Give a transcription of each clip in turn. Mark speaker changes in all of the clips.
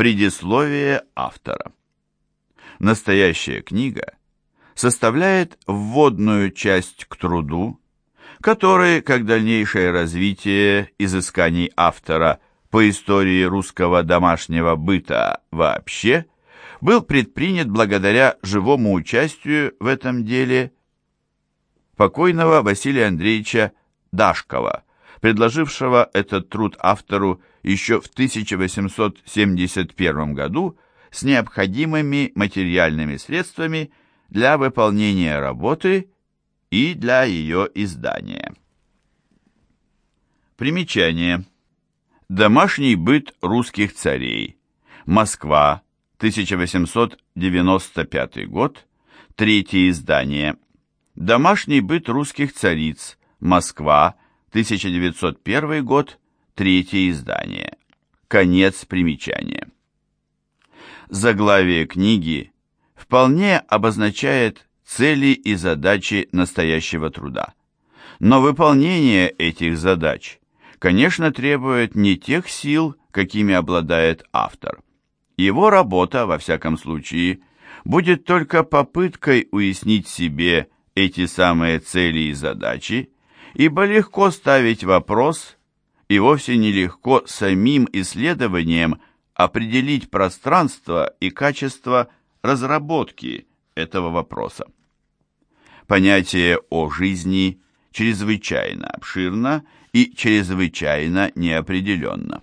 Speaker 1: Предисловие автора. Настоящая книга составляет вводную часть к труду, который, как дальнейшее развитие изысканий автора по истории русского домашнего быта вообще, был предпринят благодаря живому участию в этом деле покойного Василия Андреевича Дашкова, предложившего этот труд автору еще в 1871 году с необходимыми материальными средствами для выполнения работы и для ее издания. Примечание. Домашний быт русских царей. Москва, 1895 год. Третье издание. Домашний быт русских цариц. Москва, 1901 год. Третье издание. Конец примечания. Заглавие книги вполне обозначает цели и задачи настоящего труда. Но выполнение этих задач, конечно, требует не тех сил, какими обладает автор. Его работа, во всяком случае, будет только попыткой уяснить себе эти самые цели и задачи, ибо легко ставить вопрос, и вовсе нелегко самим исследованием определить пространство и качество разработки этого вопроса. Понятие о жизни чрезвычайно обширно и чрезвычайно неопределенно.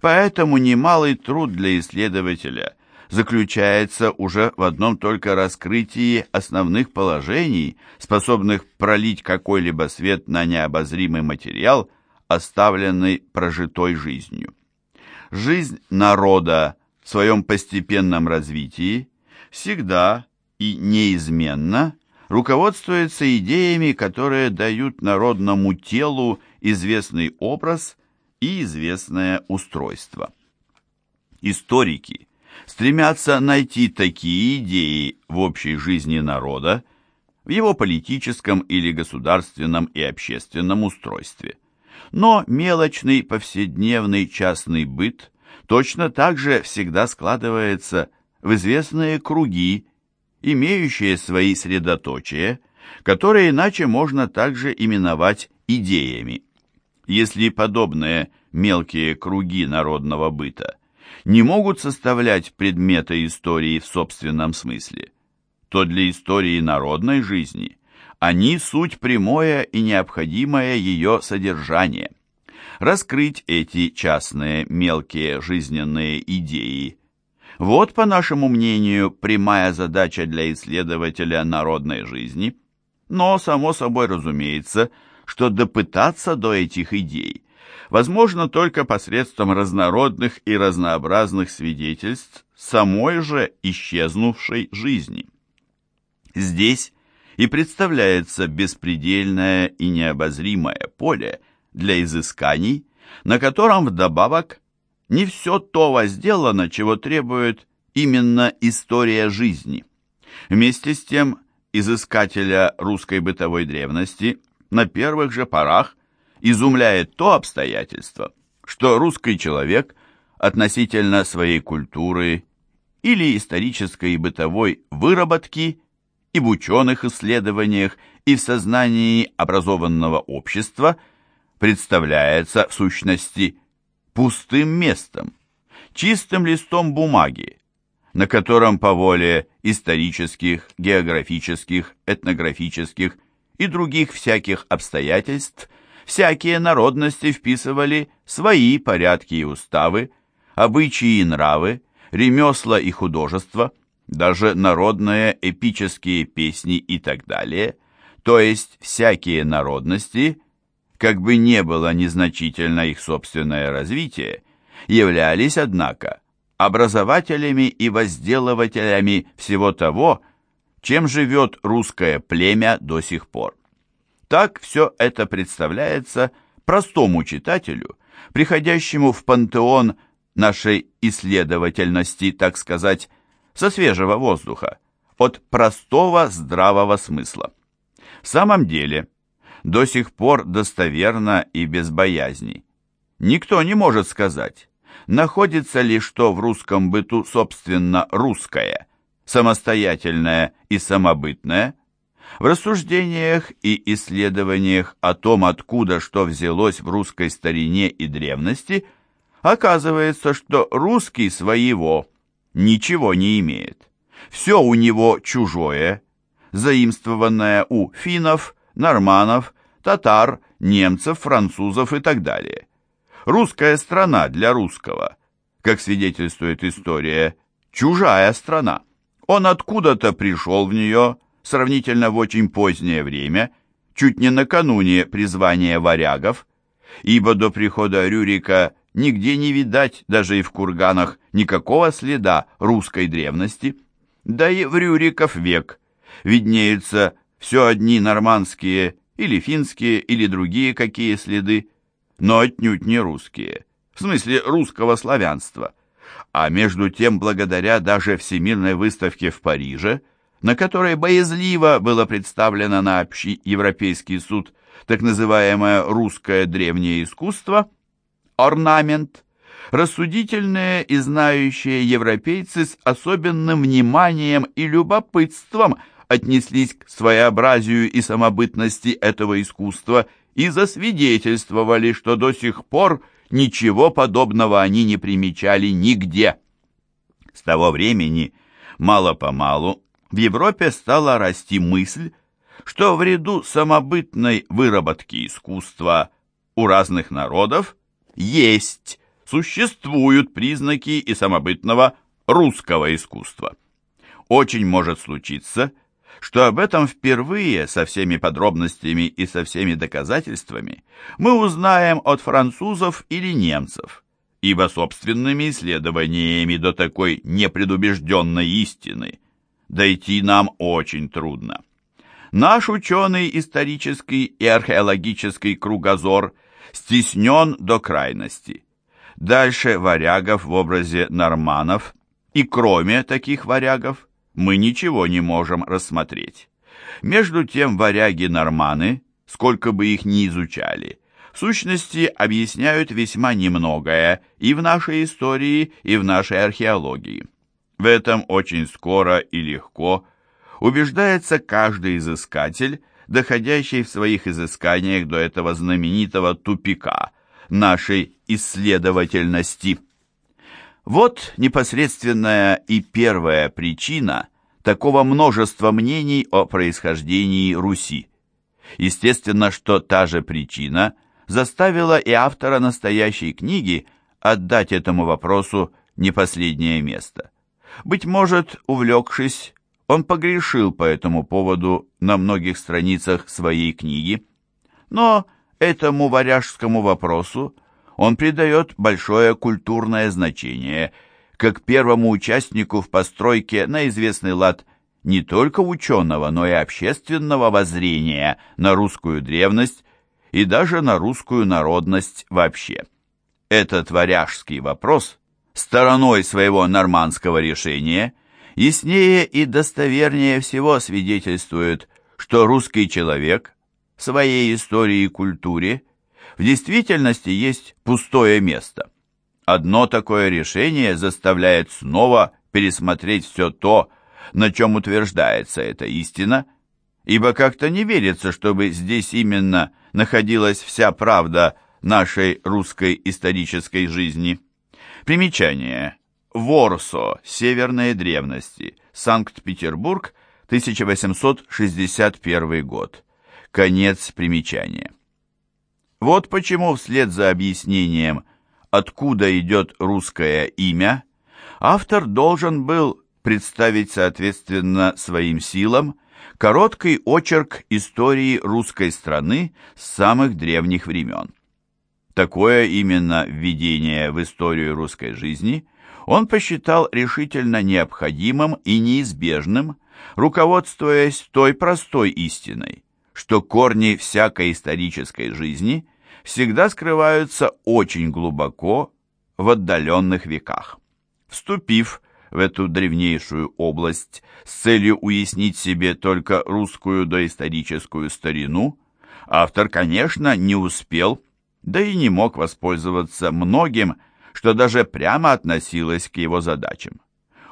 Speaker 1: Поэтому немалый труд для исследователя заключается уже в одном только раскрытии основных положений, способных пролить какой-либо свет на необозримый материал, оставленный прожитой жизнью. Жизнь народа в своем постепенном развитии всегда и неизменно руководствуется идеями, которые дают народному телу известный образ и известное устройство. Историки стремятся найти такие идеи в общей жизни народа, в его политическом или государственном и общественном устройстве – но мелочный повседневный частный быт точно так же всегда складывается в известные круги, имеющие свои средоточия, которые иначе можно также именовать идеями. Если подобные мелкие круги народного быта не могут составлять предметы истории в собственном смысле, то для истории народной жизни они суть прямое и необходимое ее содержание. Раскрыть эти частные мелкие жизненные идеи. Вот, по нашему мнению, прямая задача для исследователя народной жизни. Но, само собой разумеется, что допытаться до этих идей возможно только посредством разнородных и разнообразных свидетельств самой же исчезнувшей жизни. Здесь и представляется беспредельное и необозримое поле для изысканий, на котором вдобавок не все то возделано, чего требует именно история жизни. Вместе с тем, изыскателя русской бытовой древности на первых же порах изумляет то обстоятельство, что русский человек относительно своей культуры или исторической и бытовой выработки и в ученых исследованиях, и в сознании образованного общества представляется в сущности пустым местом, чистым листом бумаги, на котором по воле исторических, географических, этнографических и других всяких обстоятельств всякие народности вписывали свои порядки и уставы, обычаи и нравы, ремесла и художества – даже народные эпические песни и так далее, то есть всякие народности, как бы не было незначительно их собственное развитие, являлись, однако, образователями и возделывателями всего того, чем живет русское племя до сих пор. Так все это представляется простому читателю, приходящему в пантеон нашей исследовательности, так сказать, со свежего воздуха, от простого здравого смысла. В самом деле, до сих пор достоверно и без боязни. Никто не может сказать, находится ли что в русском быту собственно русское, самостоятельное и самобытное, в рассуждениях и исследованиях о том, откуда что взялось в русской старине и древности, оказывается, что русский своего ничего не имеет. Все у него чужое, заимствованное у финнов, норманов, татар, немцев, французов и так далее. Русская страна для русского, как свидетельствует история, чужая страна. Он откуда-то пришел в нее, сравнительно в очень позднее время, чуть не накануне призвания варягов, ибо до прихода Рюрика нигде не видать, даже и в курганах, никакого следа русской древности. Да и в Рюриков век виднеются все одни нормандские или финские или другие какие следы, но отнюдь не русские, в смысле русского славянства. А между тем, благодаря даже Всемирной выставке в Париже, на которой боязливо было представлено на общий европейский суд так называемое «русское древнее искусство», орнамент, рассудительные и знающие европейцы с особенным вниманием и любопытством отнеслись к своеобразию и самобытности этого искусства и засвидетельствовали, что до сих пор ничего подобного они не примечали нигде. С того времени, мало-помалу, в Европе стала расти мысль, что в ряду самобытной выработки искусства у разных народов есть, существуют признаки и самобытного русского искусства. Очень может случиться, что об этом впервые со всеми подробностями и со всеми доказательствами мы узнаем от французов или немцев, ибо собственными исследованиями до такой непредубежденной истины – дойти нам очень трудно. Наш ученый исторический и археологический кругозор стеснен до крайности. Дальше варягов в образе норманов, и кроме таких варягов мы ничего не можем рассмотреть. Между тем варяги-норманы, сколько бы их ни изучали, в сущности объясняют весьма немногое и в нашей истории, и в нашей археологии. В этом очень скоро и легко убеждается каждый изыскатель, доходящий в своих изысканиях до этого знаменитого тупика нашей исследовательности. Вот непосредственная и первая причина такого множества мнений о происхождении Руси. Естественно, что та же причина заставила и автора настоящей книги отдать этому вопросу не последнее место. Быть может, увлекшись, он погрешил по этому поводу на многих страницах своей книги, но этому варяжскому вопросу он придает большое культурное значение, как первому участнику в постройке на известный лад не только ученого, но и общественного воззрения на русскую древность и даже на русскую народность вообще. Этот варяжский вопрос стороной своего нормандского решения, яснее и достовернее всего свидетельствует, что русский человек в своей истории и культуре в действительности есть пустое место. Одно такое решение заставляет снова пересмотреть все то, на чем утверждается эта истина, ибо как-то не верится, чтобы здесь именно находилась вся правда нашей русской исторической жизни. Примечание. Ворсо. Северные древности. Санкт-Петербург. 1861 год. Конец примечания. Вот почему вслед за объяснением, откуда идет русское имя, автор должен был представить соответственно своим силам короткий очерк истории русской страны с самых древних времен. Такое именно введение в историю русской жизни он посчитал решительно необходимым и неизбежным, руководствуясь той простой истиной, что корни всякой исторической жизни всегда скрываются очень глубоко в отдаленных веках. Вступив в эту древнейшую область с целью уяснить себе только русскую доисторическую старину, автор, конечно, не успел да и не мог воспользоваться многим, что даже прямо относилось к его задачам.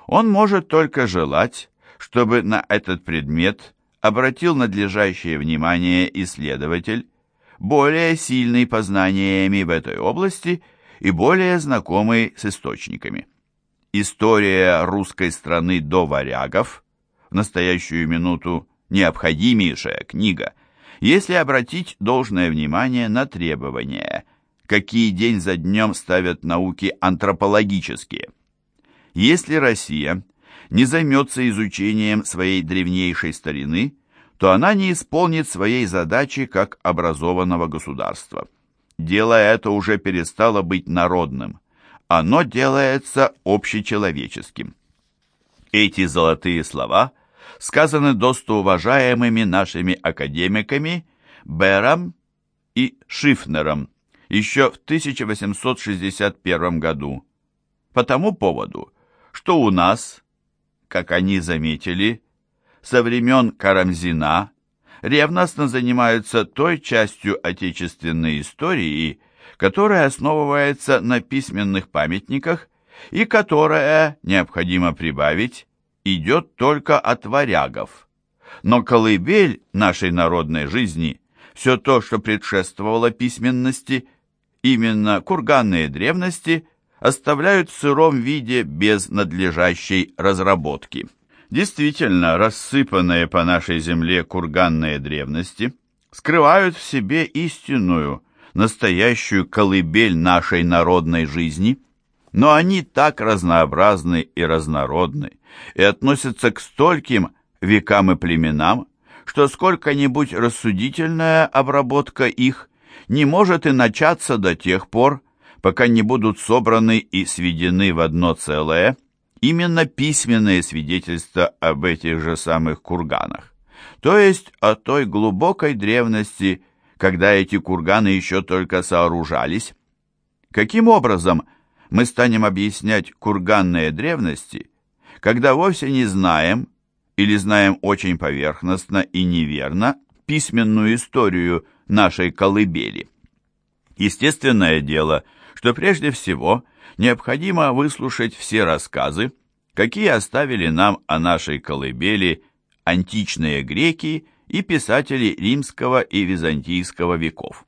Speaker 1: Он может только желать, чтобы на этот предмет обратил надлежащее внимание исследователь, более сильный познаниями в этой области и более знакомый с источниками. История русской страны до варягов, в настоящую минуту необходимейшая книга, если обратить должное внимание на требования, какие день за днем ставят науки антропологические. Если Россия не займется изучением своей древнейшей старины, то она не исполнит своей задачи как образованного государства. Дело это уже перестало быть народным. Оно делается общечеловеческим. Эти золотые слова сказаны достоуважаемыми нашими академиками Бером и Шифнером еще в 1861 году. По тому поводу, что у нас, как они заметили, со времен Карамзина ревностно занимаются той частью отечественной истории, которая основывается на письменных памятниках и которая, необходимо прибавить, идет только от варягов. Но колыбель нашей народной жизни, все то, что предшествовало письменности, именно курганные древности, оставляют в сыром виде без надлежащей разработки. Действительно, рассыпанные по нашей земле курганные древности скрывают в себе истинную, настоящую колыбель нашей народной жизни, но они так разнообразны и разнородны и относятся к стольким векам и племенам, что сколько-нибудь рассудительная обработка их не может и начаться до тех пор, пока не будут собраны и сведены в одно целое именно письменные свидетельства об этих же самых курганах, то есть о той глубокой древности, когда эти курганы еще только сооружались. Каким образом мы станем объяснять курганные древности, когда вовсе не знаем или знаем очень поверхностно и неверно письменную историю нашей колыбели? Естественное дело, что прежде всего – необходимо выслушать все рассказы, какие оставили нам о нашей колыбели античные греки и писатели римского и византийского веков.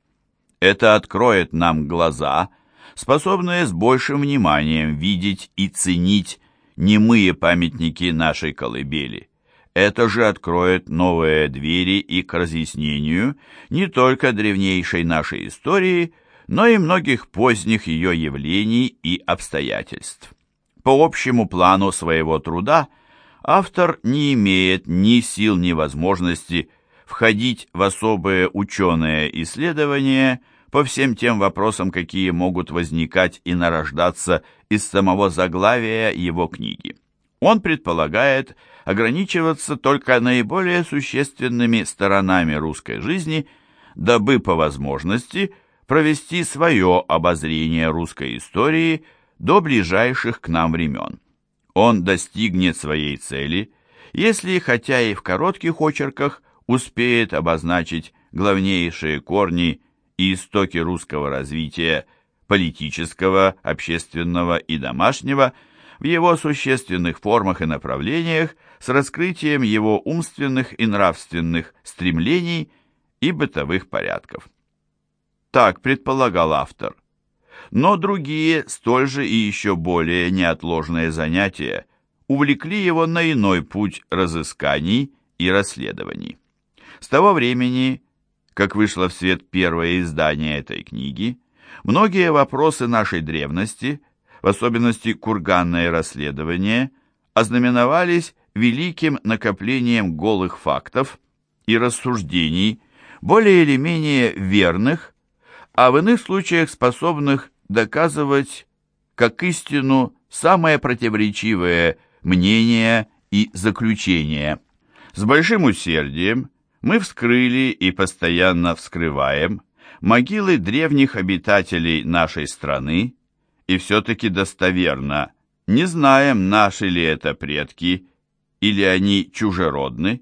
Speaker 1: Это откроет нам глаза, способные с большим вниманием видеть и ценить немые памятники нашей колыбели. Это же откроет новые двери и к разъяснению не только древнейшей нашей истории, но и многих поздних ее явлений и обстоятельств. По общему плану своего труда автор не имеет ни сил, ни возможности входить в особые ученые исследования по всем тем вопросам, какие могут возникать и нарождаться из самого заглавия его книги. Он предполагает ограничиваться только наиболее существенными сторонами русской жизни, дабы по возможности – провести свое обозрение русской истории до ближайших к нам времен. Он достигнет своей цели, если, хотя и в коротких очерках, успеет обозначить главнейшие корни и истоки русского развития, политического, общественного и домашнего, в его существенных формах и направлениях с раскрытием его умственных и нравственных стремлений и бытовых порядков. Так предполагал автор. Но другие, столь же и еще более неотложные занятия увлекли его на иной путь разысканий и расследований. С того времени, как вышло в свет первое издание этой книги, многие вопросы нашей древности, в особенности курганное расследование, ознаменовались великим накоплением голых фактов и рассуждений, более или менее верных, а в иных случаях способных доказывать как истину самые противоречивые мнения и заключения. С большим усердием мы вскрыли и постоянно вскрываем могилы древних обитателей нашей страны, и все-таки достоверно не знаем, наши ли это предки, или они чужеродны.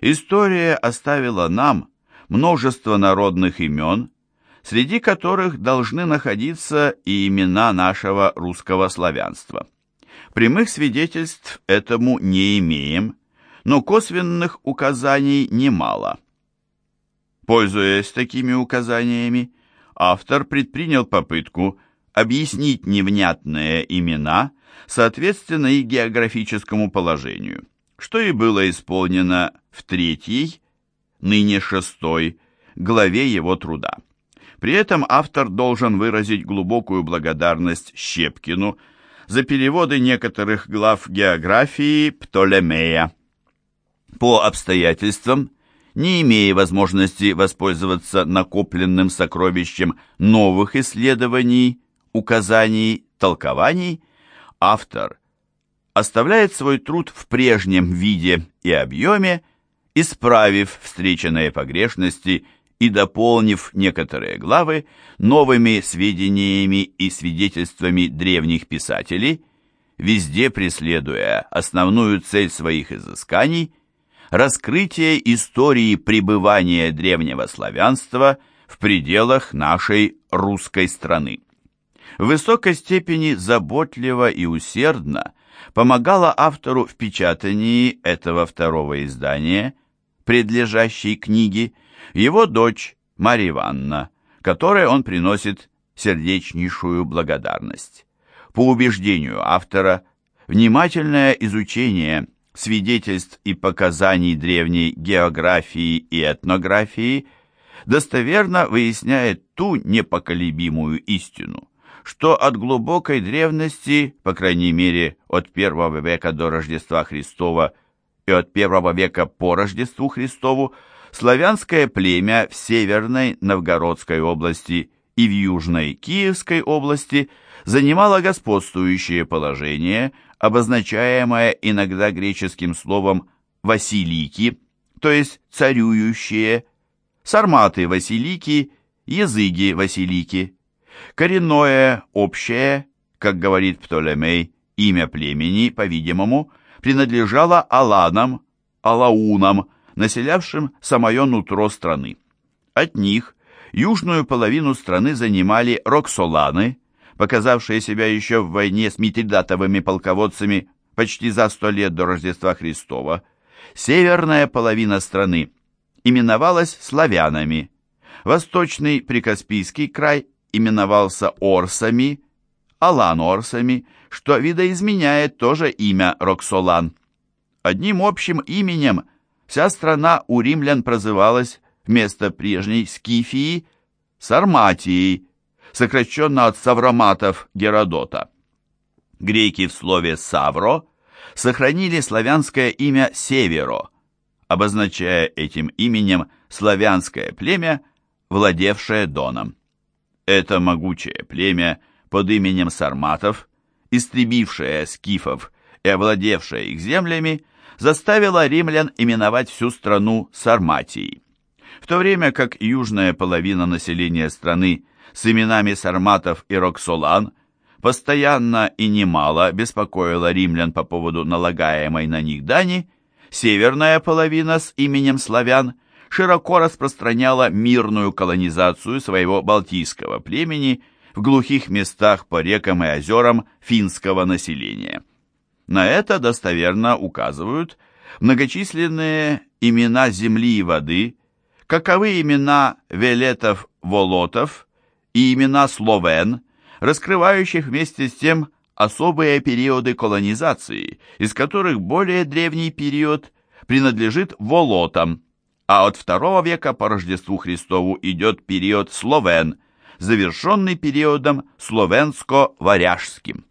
Speaker 1: История оставила нам множество народных имен, среди которых должны находиться и имена нашего русского славянства. Прямых свидетельств этому не имеем, но косвенных указаний немало. Пользуясь такими указаниями, автор предпринял попытку объяснить невнятные имена, соответственно их географическому положению, что и было исполнено в третьей, ныне шестой, главе его труда. При этом автор должен выразить глубокую благодарность Щепкину за переводы некоторых глав географии Птолемея. По обстоятельствам, не имея возможности воспользоваться накопленным сокровищем новых исследований, указаний, толкований, автор оставляет свой труд в прежнем виде и объеме, исправив встреченные погрешности и дополнив некоторые главы новыми сведениями и свидетельствами древних писателей, везде преследуя основную цель своих изысканий – раскрытие истории пребывания древнего славянства в пределах нашей русской страны. В высокой степени заботливо и усердно помогала автору в печатании этого второго издания, предлежащей книги, его дочь Марья Ивановна, которой он приносит сердечнейшую благодарность. По убеждению автора, внимательное изучение свидетельств и показаний древней географии и этнографии достоверно выясняет ту непоколебимую истину, что от глубокой древности, по крайней мере от первого века до Рождества Христова и от первого века по Рождеству Христову, славянское племя в Северной Новгородской области и в Южной Киевской области занимало господствующее положение – обозначаемое иногда греческим словом «василики», то есть «царюющие», сарматы «василики», языги «василики». Коренное, общее, как говорит Птолемей, имя племени, по-видимому, принадлежало аланам, алаунам, населявшим самое нутро страны. От них южную половину страны занимали роксоланы, показавшие себя еще в войне с митридатовыми полководцами почти за сто лет до Рождества Христова, северная половина страны именовалась славянами, восточный Прикаспийский край именовался орсами, алан-орсами, что видоизменяет тоже имя Роксолан. Одним общим именем вся страна у римлян прозывалась вместо прежней Скифии Сарматией, сокращенно от савроматов Геродота. Греки в слове «савро» сохранили славянское имя «северо», обозначая этим именем славянское племя, владевшее Доном. Это могучее племя под именем сарматов, истребившее скифов и овладевшее их землями, заставило римлян именовать всю страну Сарматией. В то время как южная половина населения страны с именами сарматов и роксолан постоянно и немало беспокоила римлян по поводу налагаемой на них дани, северная половина с именем славян широко распространяла мирную колонизацию своего балтийского племени в глухих местах по рекам и озерам финского населения. На это достоверно указывают многочисленные имена земли и воды, каковы имена Велетов-Волотов, и имена словен, раскрывающих вместе с тем особые периоды колонизации, из которых более древний период принадлежит волотам, а от II века по Рождеству Христову идет период словен, завершенный периодом словенско-варяжским.